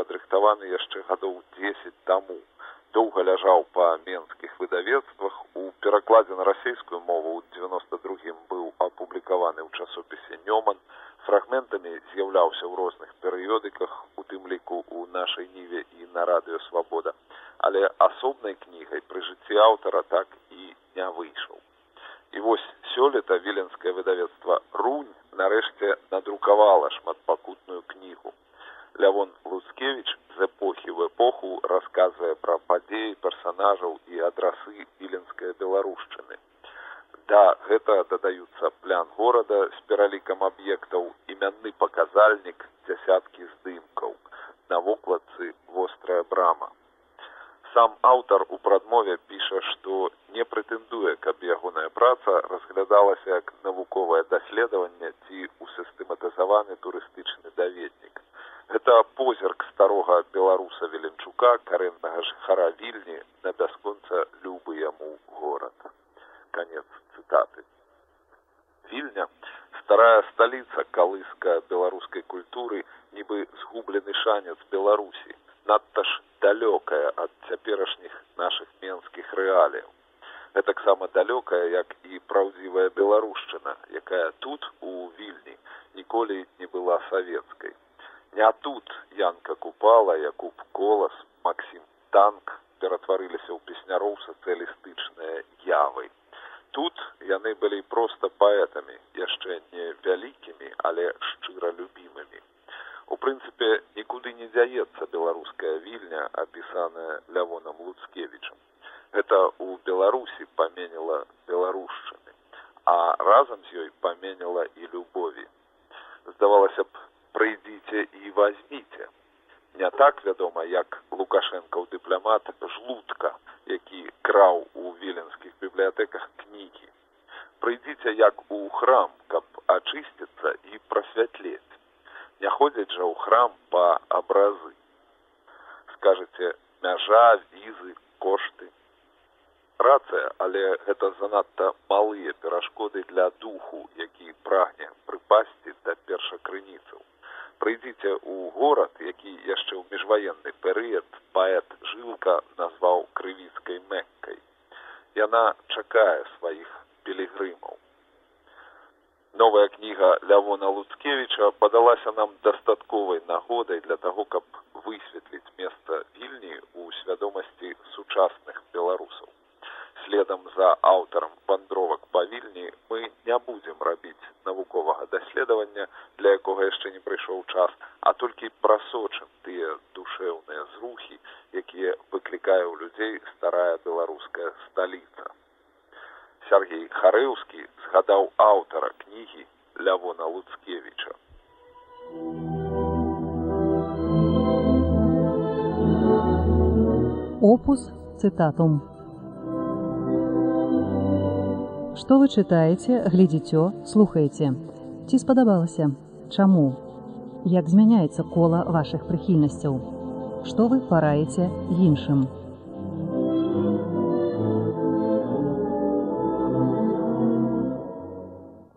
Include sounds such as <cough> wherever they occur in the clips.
падрыхтаваны яшчэ гадоў дзесяць таму. Доўга ляжаў па менскіх выдавецтвах. У перакладзе на расійскую мову ў девяносто другім быў апублікаваны ў часопісе нёман фрагментамі з'яўляўся ў розных перыёдыках у тым ліку у нашай ніве і на радыё свабода але асобнай кнігай пры жыцці аўтара так і не выйшаў. І вось сёлета віленскае выдавецтва рунь нарэшце надрукавала шматпакутную кнігу лявон луцкевич з эпохі в эпоху расказвае пра падзеі персанажаў і адрасы віленскай беларушчыны да гэта дадаюцца плян горада з пералікам аб'ектаў імянны паказальнік дзясяткі здымкаў на вокладцы вострая брама. Сам аўтар у прадмове піша што не прэтэндуе каб ягоная праца разглядалася як навуковае даследаванне ці усістэматызаваны турыстычны даведнік гэта позірк старога беларуса веленчука карэннага жыхара вільні на бясконца любы яму горад. Конец цытаты. Вільня старая сталіца калыска беларускай культуры нібы згублены шанец беларусі надта ж далёкая ад цяперашніх наших менскіх рэаліяў. Гэтаксама далёкая як і праўдзівая беларушчына якая тут у вільні ніколі не была савецкай тут янка купала якуб колас максім танк ператварыліся ў песняроў сацыялістычныя явы тут яны былі проста паэтамі яшчэ не вялікімі але шчыра любімымі у прынцыпе нікуды не дзяецца беларуская вільня апісаная лявонам луцкевічам гэта ў беларусі паменіла беларушчыны а разам з ёй паменіла і любові. Здавалася б прыйдзіце і возьміце не так вядома як лукашенко ў дыпламат жлудка які краў у віленскіх бібліятэках кнігі. Прыйдзіце як у храм каб ачысціцца і прасвятлець. Не ходзяць жа ў храм па абразы. Скажаце мяжа візы кошты. Рацыя але гэта занадта малыя перашкоды для духу які прагне прыпасці да першакрыніцаў прыйдзіце ў горад які яшчэ ў міжваенны перыяд паэт жылка назваў крывіцкай мэккай. Яна чакае сваіх пілігрымаў. Новая кніга лявона луцкевіча падалася нам дастатковай нагодай для таго каб высветліць месца вільні ў свядомасці сучасных беларусаў следам за аўтарам вандровак павільні мы не будзем рабіць навуковага даследавання для якога яшчэ не прыйшоў час а толькі прасочым тыя душэўныя зрухі якія выклікае ў людзей старая беларуская сталіца. Сергей харэўскі згадаў аўтара кнігі лявона луцкевіча. Опус цытатум Што вы чытаеце, глядзіцё, слухаеце. Ці спадабалася? Чаму? Як змяняецца кола вашых прыхільнасцяў? Што вы параеце іншым?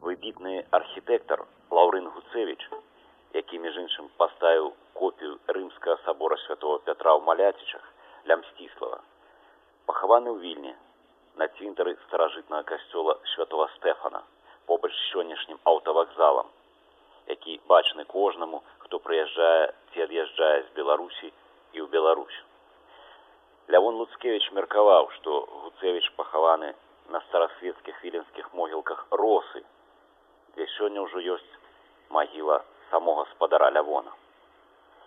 Выбітны архітэктар Лаўрын Гуцевіч, які між іншым паставіў копію рымскага сабора святого Пятра ў маляцічах ля мсціслава, пахаваны ў вільні на цвінтары старажытнага касцёла святого стэфана побач сённяшнім аўтавакзалам які бачны кожнаму хто прыязджае ці ад'язджае з беларусі і ў беларусь. Лявон луцкевич меркаваў што гуцевич пахаваны на старасветскіх віленскіх могілках росы дзе сёння ўжо ёсць магіла самога спадара лявона.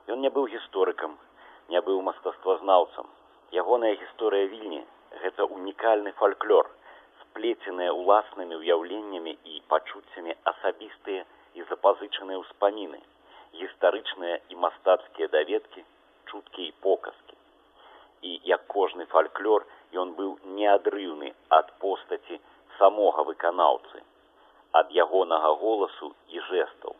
Ён не быў гісторыкам не быў мастацтвазнаўцам. Ягоная гісторыя вільні гэта унікальны фальклор сплеценыя ўласнымі ўяўленнямі і пачуццямі асабістыя і запазычаныя ўспаміны гістарычныя і мастацкія даведкі, чуткі і показкі. І як кожны фальклор, ён быў неадрыўны ад постаці самога выканаўцы, ад ягонага голасу і жэстаў.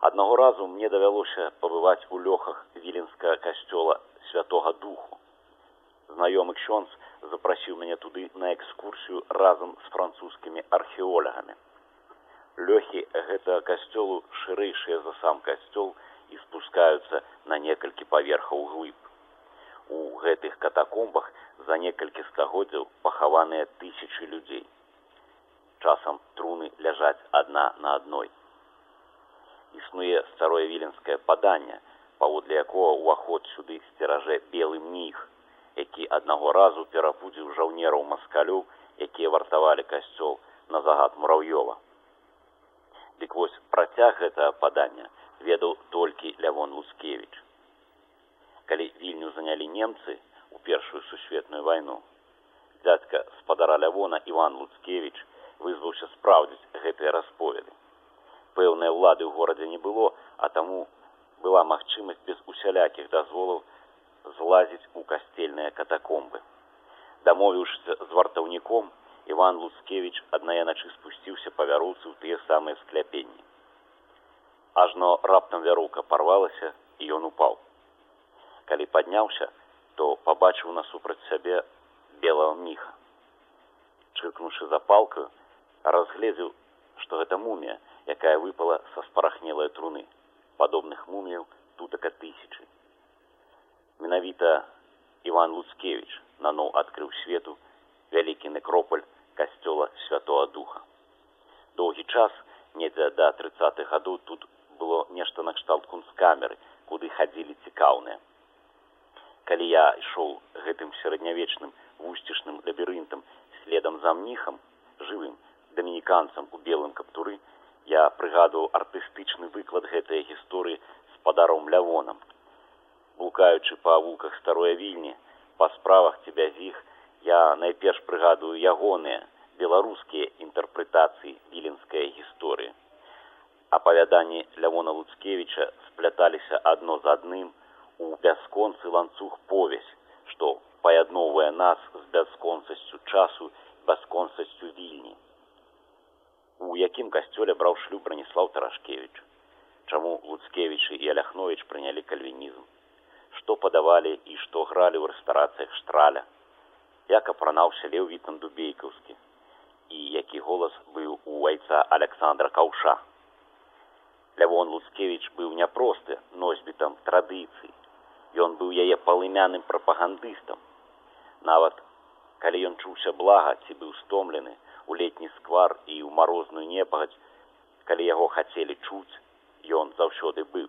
Аднаго разу мне давялося пабываць у лёхах віленскага касцёла святого духу. Знаёмы ксёнз запрасіў мяне туды на экскурсію разам з французскімі археолагамі. Лёхі гэтага касцёлу шырэйшыя за сам касцёл і спускаюцца на некалькі паверхаў глыб. У гэтых катакомбах за некалькі стагоддзяў пахаваныя тысячы людзей. Часам труны ляжаць адна на адной. Існуе старое віленскае паданне, паводле якога ўваход сюды сцеражэ белы мніх, які аднаго разу перапудзіў жаўнераў маскалю, якія вартавалі касцёл на загад мурав'ёва. Дык вось працяг гэтага падання ведаў толькі лявон лускевич. Калі вільню занялі немцы у першую сусветную вайну, дзядзька спадара лявона Іван Луцкевич вызваўся спраўдзіць гэтыя расповеды. Пэўнай улады ў горадзе не было, а таму была магчымасць без усялякіх дазволаў злазіць у касцельныя катакомбы. Дамовіўшыся з вартаўніком, Іван Луцкевич аднае начы спусціўся па вяроўцы ў тыя самыя скляпенні. Ажно раптам вяроўка парвалася і ён упаў. Калі падняўся, то пабачыў насупраць сябе белого міха. Чыркнуўшы запалкаю, разгледзеў, што гэта мумія, якая выпала са спарахнелай труны падобных муміяў тутака тысячы. Менавіта Іван Луцкевич наноў адкрыў свету вялікі некропаль касцёла святого духа. Доўгі час недзе да тридцатых гадоў тут было нешта накшталт кунсткамеры, куды хадзілі цікаўныя. Калі я ішоў гэтым сярэднявечным вусцішным лабірынтам следам за мніхам жывым дамініканцам у белым каптуры, я прыгадваў артыстычны выклад гэтай гісторыі з падаром лявонам блукаючы па вулках старой вільні па справах цябе з іх я найперш прыгадваю ягоныя беларускія інтэрпрэтацыі віленскай гісторыі. Апавяданні лявона луцкевіча спляталіся адно з адным у бясконцы ланцуг повесь што паядноўвае нас з бясконцасцю часу бясконцасцю вільні. У якім касцёле браў шлюб браніслав тарашкевич чаму луцкевічы і аляхнович прынялі кальвінізм што падавалі і што гралі ў рэстарацыях штраля як апранаўся леў вітам дубейкаўскі і які голас быў у айца александра каўша. Лявон луцкевич быў няпросты носьбітам традыцый. Ён быў яе палымяным прапагандыстам. Нават калі ён чуўся блага ці быў стомлены у летні сквар і ў марозную непагадзь калі яго хацелі чуць ён заўсёды быў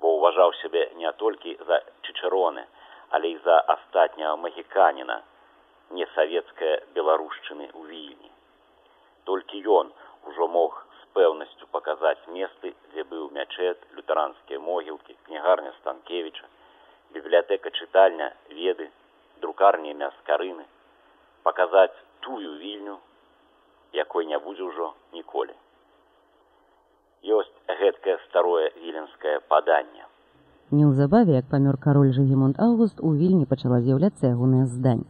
бо ўважаў сябе не толькі за чычароны але і за астатняга магіканіна не савецкая беларушчыны ў вільні. Толькі ён ужо мог з пэўнасцю паказаць месцы дзе быў мячэт лютэранскія могілкі кнігарня станкевіча бібліятэка чытальня веды друкарні мяскарыны паказаць тую вільню якой не будзе ўжо ніколі ёсць гэткае старое віленскае паданне неўзабаве як памёр кароль жыгемонт август у вільні пачала з'яўляцца ягоная здань.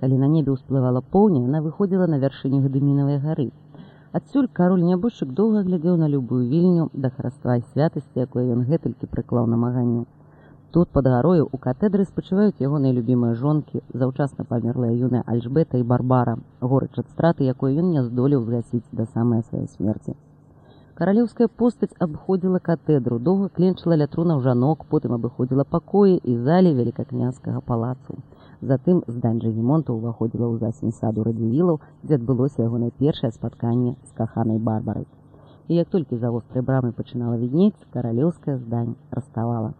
Калі на небе ўсплывала поўня яна выходзіла на вяршыню гдымінавай гары. Адсюль кароль нябожчык доўга глядзеў на любую вільню да хараства і святасці якое ён гэтулькі прыклаў намаганню Тут пад гарою у катедры спачуваюць ягоныя любімыя жонкі, заўчасна памерлая юная Альжбета і барбара, горыч ад страты, якой ён не здолеў згасіць да самай сваёй смерці. Каралеўская постаць абходзіла катедру, доўга кленчыла ля трунаў жанок, потым абыходзіла пакоі і залі великакнязскага палацу. Затым здань жагемонта ўваходзіла ў засень саду радзівілаў, дзе адбылося ягонае першае спатканне з каханай барбарай. І як толькі за вострай брамы пачынала віднець, каралеўская здань раставала.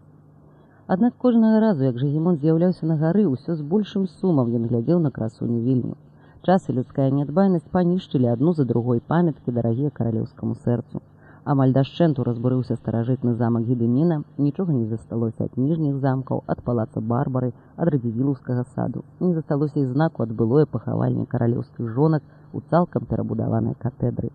Аднак кожнага разу, як жагемон з'яўляўся на гары, ўсё з большым сумам ён глядзеў на красуню вільню. Час і людская нядбайнасць панішчылі адну за другой памяткі дарагія каралеўскаму сэрцу. Амаль дашчэнту разбурыўся старажытны замак гідыміна, нічога не засталося ад ніжніх замкаў, ад палаца барбары, ад радзівілаўскага саду. Не засталося і знаку ад былое пахавальня каралеўскіх жонак у цалкам перабудаванай катедры.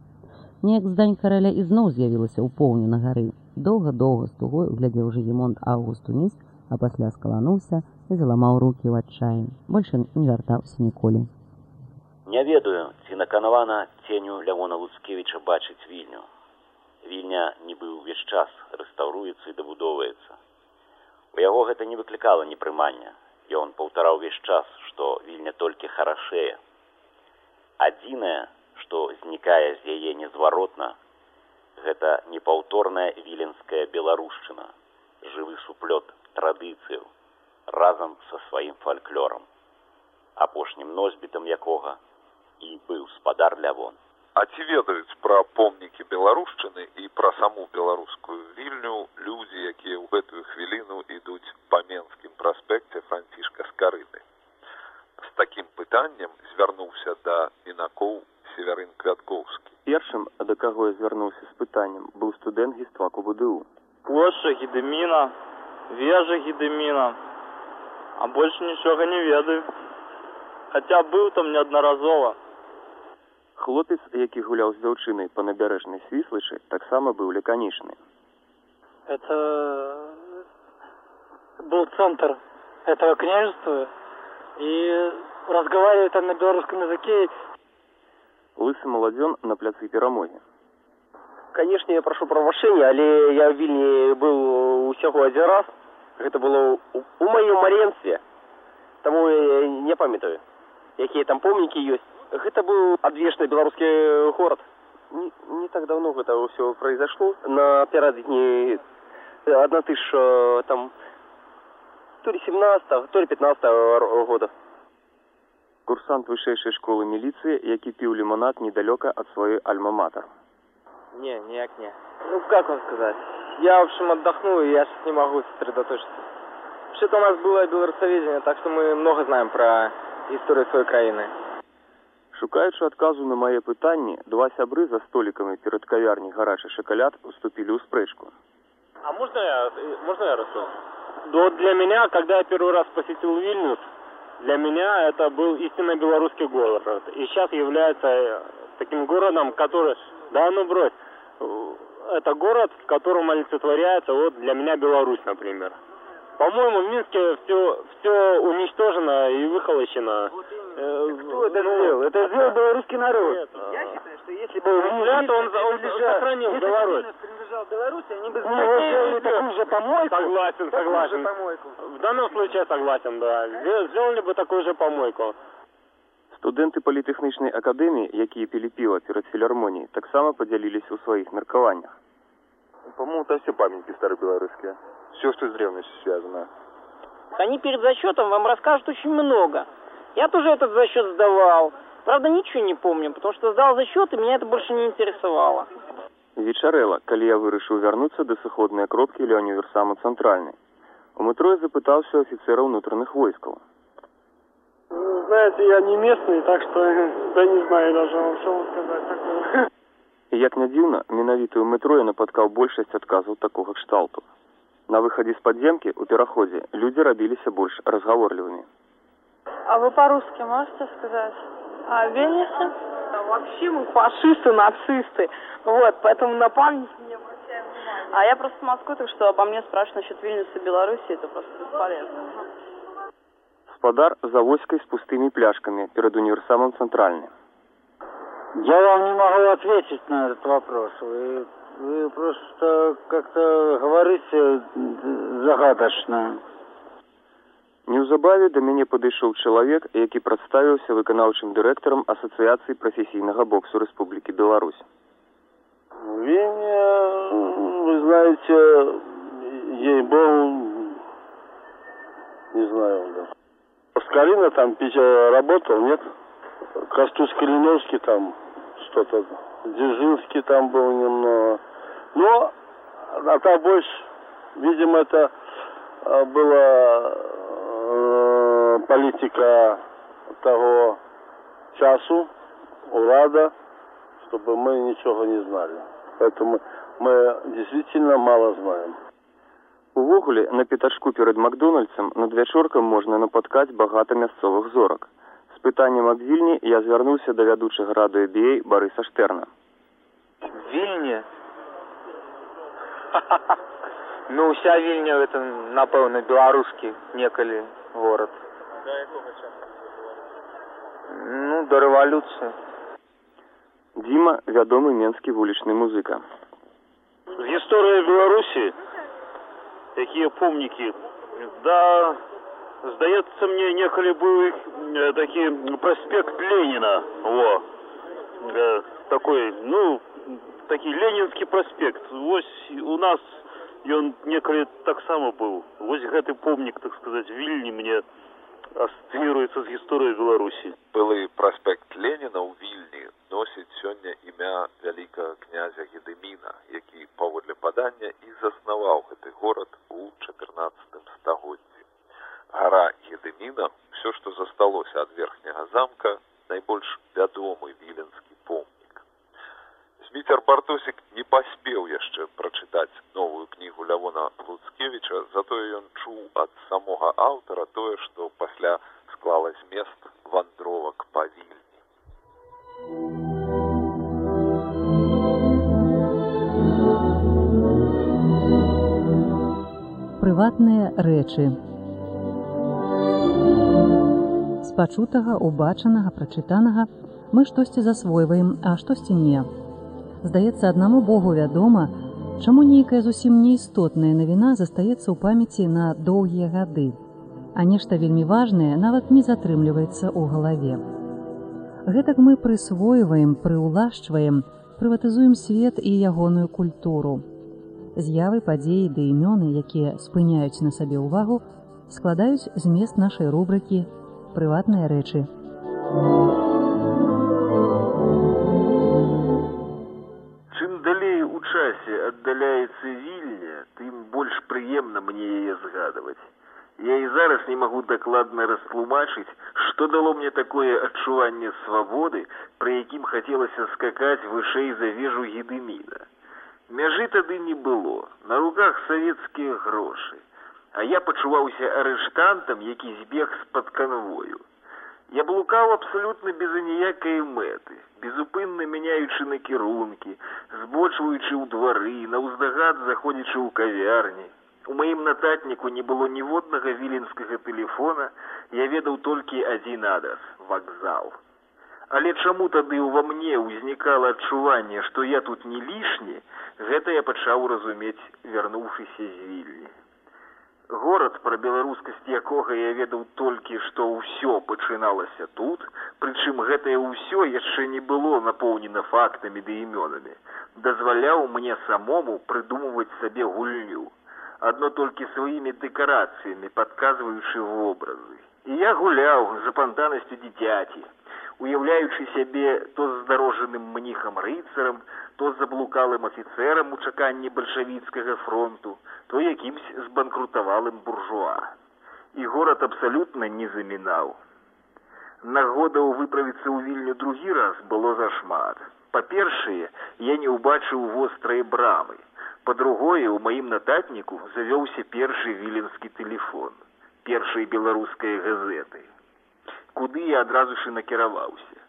Неяк здань караля ізноў з'явілася ў поўню на гары. Доўга-доўга з тугой глядзеў Жыгімонт Аўгуст уніз, а пасля скалануўся і заламаў рукі ў адчаі. Больш ён не вяртаўся ніколі. Не ведаю, ці наканавана ценю Лявона Луцкевіча бачыць вільню. Вільня нібы ўвесь час рэстаўруецца і дабудоўваецца. У яго гэта не выклікала непрымання, і он паўтараў увесь час, што вільня толькі харашэе. Адзінае, што знікае з яе незваротна, гэта непаўторная віленская беларушчына, жывы суплёт традыцыяў разам са сваім фальклорам, апошнім носьбітам якога і быў спадар лявон. А ці ведаюць пра помнікі беларушчыны і пра саму беларускую вільню людзі, якія ў гэтую хвіліну ідуць па менскім праспекце францішка скарыты. З такім пытаннем звярнуўся да інакоў северын квяткоўскі. Першым, да каго я звярнуўся з пытаннем, быў студэнт гістваку ВДУ. Плошча гідэміна, вежа гідэміна, а больш нічога не ведаю. Хаця быў там неаднаразова. Хлопец, які гуляў з дзяўчынай па набярэжнай свіслачы, таксама быў лаканічны. Это был центр этого княжества, и разговаривает он на белорусском языке. Лысы маладзён на пляцы перамогі. Канешне, я прашу правашэння, але я ў вільні быў усяго адзін раз. Гэта было ў, у маім маленстве. Таму я не памятаю, якія там помнікі ёсць. Гэта быў адвечны беларускі горад. Не, не так давно гэта ўсё произошло. Напярэдадні адна тыш там то ли 17 то ли 15 года. Курсант вышэйшай школы міліцыі, які піў лімонад недалёка ад сваёй альма-матар. Не, никак не. Ну, как вам сказать? Я, в общем, отдохну, и я сейчас не могу сосредоточиться. Вообще-то у нас было белорусоведение, так что мы много знаем про историю своей краины. Шукаючы адказу на мае пытанні, два сябры за столікамі перад кавярняй гарачы шакаляд уступілі ў спрэчку. А можно я, можно я расскажу? Вот для меня, когда я первый раз посетил Вильнюс, для меня это был истинно белорусский город. И сейчас является э, таким городом, который... Да ну брось. Э, Это город, в котором олицетворяется вот для меня Беларусь, например. По-моему, в Минске все, все уничтожено и выхолощено. Э, Кто это ну, сделал? Это сделал белорусский народ. Нет. Я считаю, что если бы Взгляд он, он сохранил если Беларусь. бы принадлежал Беларуси, они бы Ну, сделали вот, такую же помойку. Согласен, такую согласен. же помойку. В данном случае согласен, да. Сдел- Сделали бы такую же помойку. Студэнты політэхнічнай акадэміі, якія пілі піва перад філармоніяй, таксама падзяліліся ў сваіх меркаваннях. По-моему, там все памятники старобелорусские. Все, что с древностью связано. Они перед зачетом вам расскажут очень много. Я тоже этот зачет сдавал. Правда, ничего не помню, потому что сдал зачет, и меня это больше не интересовало. Вечарэла, калі я вырашыў вярнуцца да сыходнай кропкі ля універсаму цэнтральнай. У метро я запытаўся афіцера ўнутраных войскаў. Знаете, я не местный, так что да не знаю даже, что вам сказать такого. І як не дзіўна, менавіта ў метро я напаткаў большасць адказаў такога кшталту. На выхадзе з падземкі ў пераходзе людзі рабіліся больш разгаворлівымі. А вы по-русски можете сказать? А Вильнюсе? Вообще мы фашисты, нацисты. Вот, поэтому на память не обращаем внимания. А я просто с Москвы, так что обо мне спрашивают насчет Вильнюса и Беларуси, это просто бесполезно. Спадар за войскай з пустымі пляшкамі перад універсамам цэнтральны. Я вам не могу ответить на этот вопрос. Вы, вы просто как-то говорите загадочно. Неўзабаве да мяне падышоў чалавек, які прадставіўся выканаўчым дырэктарам асацыяцыі прафесійнага боксу Рэспублікі Беларусь. Вене, вы знаете, ей был, не знаю, да. Скалина там Питер работал, нет? Костусь Калиновский там что-то, Дзержинский там был немного. Но, а там больше, видимо, это э, была э, политика того часу, урада, чтобы мы ничего не знали. Поэтому мы действительно мало знаем. Увогуле, на пятачку перад Макдональдсам над вячоркам можна напаткаць багата мясцовых зорак. З пытаннем аб вільні я звярнуўся да вядучага радыё BA Барыса Штэрна. Вільні? <laughs> Ну, уся Вільня, это, напэўна, беларускі некалі горад. Да якога часу? Ну, до рэвалюцыі. Дима – вядомы менскі вулічны музыка. Гісторыя Беларусі, якія помнікі, да, здаецца мне, некалі быў іх э, такі праспект Леніна, во, э, такой, ну, такі ленінскі праспект. Вось у нас ён некалі таксама быў. Вось гэты помнік, так сказаць, вільні мне асацыюецца з гісторыяй Беларусі. Былы праспект Леніна ў Вільні носіць сёння імя вялікага князя Гедыміна, які паводле падання і заснаваў гэты горад у 14 стагоддзі. Гара Гедыміна, ўсё, што засталося ад верхняга замка, найбольш вядомы віленскі помнік. Зміцер Бартосік не паспеў яшчэ прачытаць новую кнігу Лявона Луцкевіча, затое ён чуў ад самога аўтара тое, што пасля склала змест вандровак па вільні. Прыватныя рэчы. З пачутага, убачанага, прачытанага мы штосьці засвойваем, а штосьці не. Здаецца, аднаму Богу вядома, чаму нейкая зусім неістотная навіна застаецца ў памяці на доўгія гады, а нешта вельмі важнае нават не затрымліваецца ў галаве. Гэтак мы прысвойваем, прыўлашчваем, прыватызуем свет і ягоную культуру. З'явы падзеі ды імёны, якія спыняюць на сабе ўвагу, складаюць змест нашай рубрыкі прыватныя рэчы. Чым часе аддаляецца вільня, тым больш прыемна мне яе згадваць. Я і зараз не магу дакладна растлумачыць, што дало мне такое адчуванне свабоды, пры якім хацелася скакаць вышэй за вежу гедыміна. Мяжы тады не было, на руках савецкія грошы, а я пачуваўся арыштантам, які збег з-пад канвою. Я блукаў абсалютна без аніякай мэты, безупынна мяняючы накірункі, збочваючы ў двары, наўздагад заходзячы ў кавярні. У маім нататніку не было ніводнага віленскага тэлефона, я ведаў толькі адзін адрас вакзал. Але чаму тады ўва мне ўзнікала адчуванне, што я тут не лішні, гэта я пачаў разумець, вярнуўшыся з вільні. Горад, пра беларускасць якога я ведаў толькі, што ўсё пачыналася тут, прычым гэтае ўсё яшчэ не было напоўнена фактамі ды імёнамі, дазваляў мне самому прыдумваць сабе гульню, адно толькі сваімі дэкарацыямі падказваючы вобразы. І я гуляў з апантанасцю дзіцяці, уяўляючы сябе то здарожаным мніхам рыцарам, то заблукалым афіцэрам у чаканні бальшавіцкага фронту, то якімсь збанкрутавалым буржуа. І горад абсалютна не замінаў. Нагодаў выправіцца ў вільню другі раз было зашмат. Па-першае, я не ўбачыў вострыя брамы. Па-другое, у маім нататніку завёўся першы віленскі тэлефон, першай беларускай газеты. Куды я адразу ж і накіраваўся.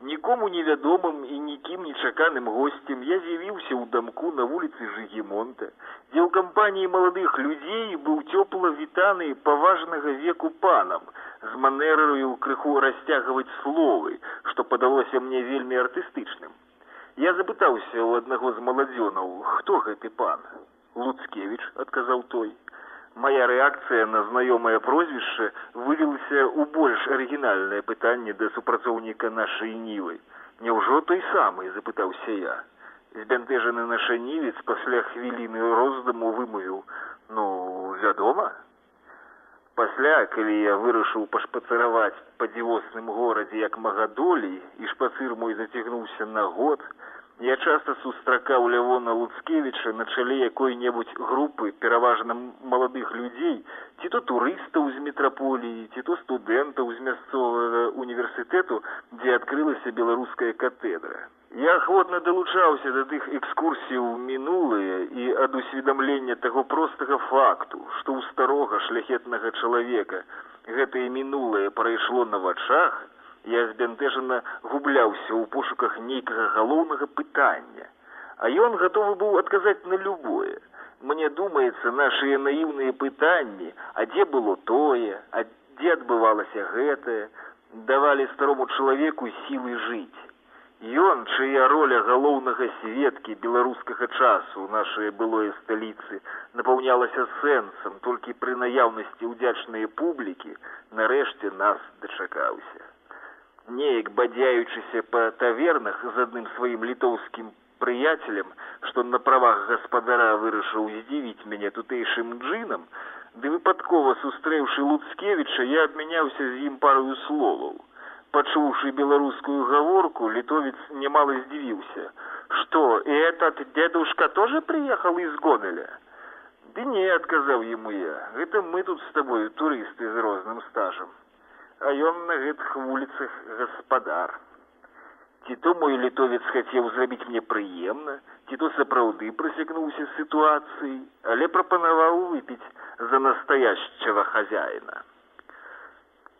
Нікому невядомым і нікім нечаканым госцем я з'явіўся ў дамку на вуліцы Жыгемонта, дзе ў кампаніі маладых людзей быў цёпла вітаны паважнага веку панам з манераю крыху расцягваць словы, што падалося мне вельмі артыстычным. Я запытаўся ў аднаго з маладзёнаў, хто гэты пан. Луцкевіч адказаў той. Мая рэакцыя на знаёмае прозвішча вылілася ў больш арыгінальнае пытанне да супрацоўніка нашай нівы. Няўжо той самы запытаўся я. Збянтэжаны нашанівец пасля хвіліны роздуму вымовіў: ну вядома. Пасля, калі я вырашыў пашпацараваць па дзівосным горадзе як магадолей і шпацыр мой зацягнуўся на год, Я часта сустракаў Лявона Луцкевіча на чале якой-небудзь групы пераважна маладых людзей, ці то турыстаў з метраполіі, ці то студэнтаў з мясцовага універсітэту, дзе адкрылася беларуская катедра. Я ахвотна далучаўся да тых экскурсій у мінулыя і ад усведамлення таго простага факту, што ў старога шляхетнага чалавека гэтае мінулае прайшло на вачах, я збянтэжана губляўся ў пошуках нейкага галоўнага пытання А ён гатовы быў адказаць на любое. Мне думаецца, нашыя наіўныя пытанні, а дзе было тое, а дзе адбывалася гэтае, давалі старому чалавеку сілы жыць. Ён, чыя роля галоўнага сведкі беларускага часу ў нашай былой сталіцы напаўнялася сэнсам толькі пры наяўнасці ўдзячнай публікі, нарэшце нас дачакаўся. Неяк бадзяючыся па тавернах з адным сваім літоўскім прыяцелем, што на правах гаспадара вырашыў здзівіць мяне тутэйшым джынам, ды выпадкова сустрэўшы луцкевіча я абмяняўся з ім парою словаў. Пачуўшы беларускую гаворку літовец немало здзівіўся что и этот дедушка тоже приехал из гомеля? Ды не адказаў ему я гэта мы тут с тобою турысты з розным стажам а ён на гэтых вуліцах гаспадар ці то мой літовец хацеў зрабіць мне прыемна ці то сапраўды прасякнуўся сітуацыі але прапанаваў выпіць за настоящего хозяина.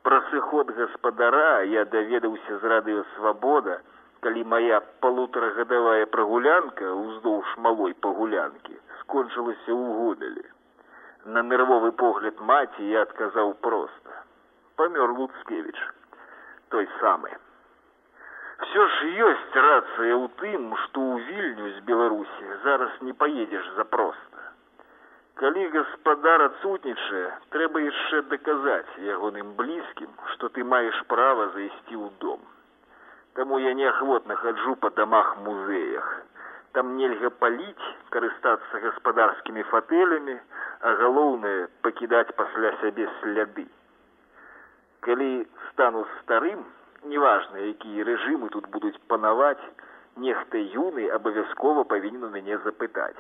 Про сыход гаспадара я даведаўся з радыё свабода, калі моя полуторагадавая прагулянка ўздоўж малой пагулянкі скончылася ў гомелі. На нервовы погляд маці я адказаў проста: памёр Луцкевич, той самы. Все ж ёсць рацыя ў тым, што ў вільню з Беларусі зараз не паедзеш запросто калі гаспадар адсутнічае трэба яшчэ даказаць ягоным блізкім што ты маеш права зайсці ў дом. Таму я неахвотна хаджу па дамах музеях. Там нельга паліць карыстацца гаспадарскімі фатэлямі а галоўнае пакідаць пасля сябе сляды калі стану старым неважна якія рэжымы тут будуць панаваць нехта юны абавязкова павінен у мяне запытаць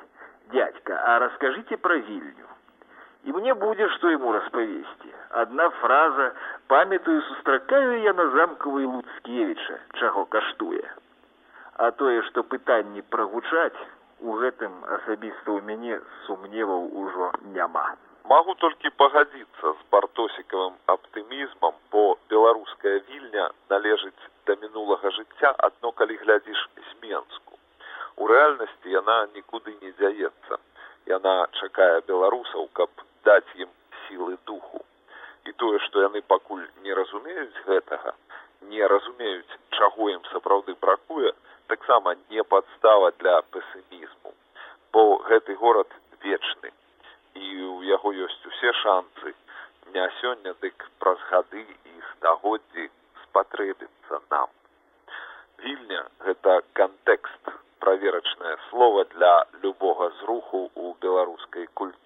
дядька, а расскажите про Вильню. И мне будет, что ему расповести. Одна фраза, памятую, сустракаю я на замкавай Луцкевіча, чаго каштуе. А тое, што пытанні прагучаць, у гэтым асабіста ў мяне сумневаў ужо няма. Магу толькі пагадзіцца з бартосікавым аптымізмам, бо беларуская вільня належыць да мінулага жыцця адно калі глядзіш з Менску у рэальнасці яна нікуды не дзяецца. Яна чакае беларусаў каб даць ім сілы духу. І тое што яны пакуль не разумеюць гэтага не разумеюць чаго ім сапраўды бракуе таксама не падстава для песімізму бо гэты горад вечны і ў яго ёсць усе шанцы. Не сёння дык праз гады і стагоддзі спатрэбіцца нам. Вільня гэта кантэкст праверачнае слово для любога зруху у беларускай культуры